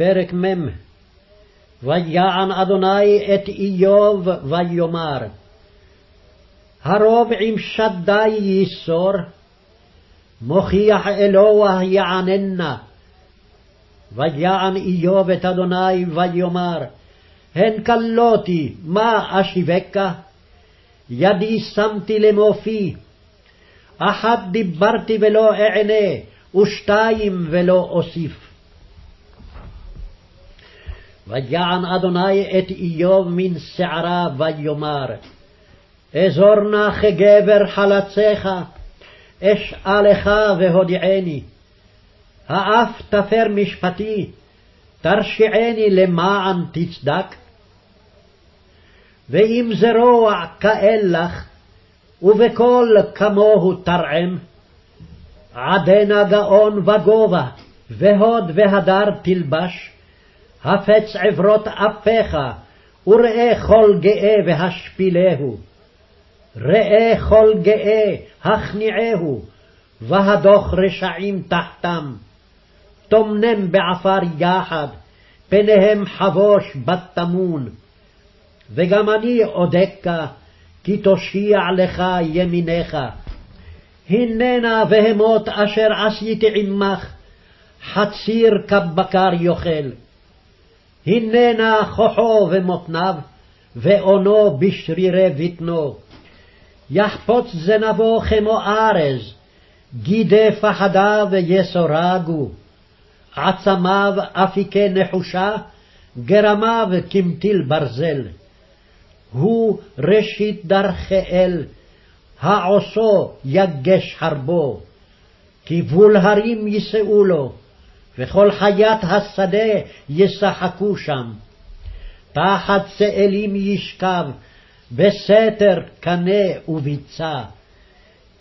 פרק מ' ויען אדוני את איוב ויאמר הרוב עם שדי יסור מוכיח אלוה יעננה. ויען איוב את אדוני ויאמר הן כלותי מה אשיבקה ידי שמתי למופי אחת דיברתי ולא אענה ושתיים ולא אוסיף ויען אדוני את איוב מן שערה ויאמר אזור נא כגבר חלציך אשאל לך והודיעני האף תפר משפטי תרשיעני למען תצדק? ואם זרוע כאל לך ובקול כמוהו תרעם עדנה גאון וגובה והוד והדר תלבש הפץ עברות אפיך, וראה כל גאה והשפילהו. ראה כל גאה, הכניעהו, והדוך רשעים תחתם. טומנם בעפר יחד, פניהם חבוש בתמון. וגם אני אודקה, כי תושיע לך ימינך. הננה בהמות אשר עשיתי עמך, חציר כבקר יאכל. הננה כוחו ומותניו, ואונו בשרירי בטנו. יחפוץ זנבו כמו ארז, גידי פחדיו יסורגו. עצמיו אפיקי נחושה, גרמיו כמטיל ברזל. הוא ראשית דרכאל, העושו יגש חרבו, כי הרים יישאו לו, וכל חיית השדה ישחקו שם. תחת צאלים ישכב, בסתר קנה וביצה.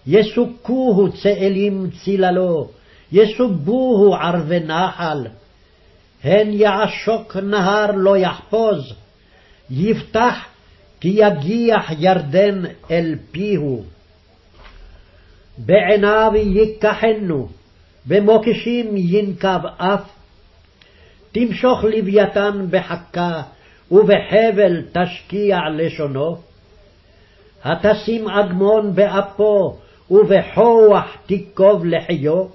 יסוכוהו צאלים ציללו, יסובוהו ערבי נחל. הן יעשוק נהר לא יחפוז, יפתח כי יגיח ירדן אל פיהו. בעיניו ייקחנו, במוקשים ינקב אף, תמשוך לוויתן בחכה, ובחבל תשקיע לשונו. התשים אגמון באפו, ובכוח תיקוב לחיו.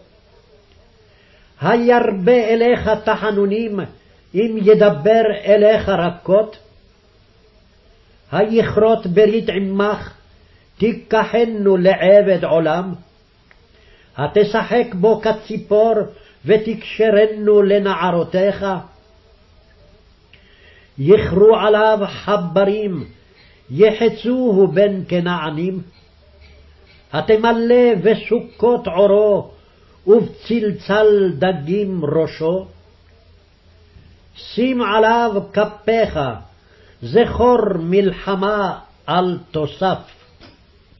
הירבה אליך תחנונים, אם ידבר אליך רכות. היכרות ברית עמך, תיקחנו לעבד עולם. התשחק בו כציפור, ותקשרנו לנערותיך? יכרו עליו חברים, יחצוהו בין כנענים. התמלא בסוכות עורו, ובצלצל דגים ראשו. שים עליו כפיך, זכור מלחמה אל תוסף.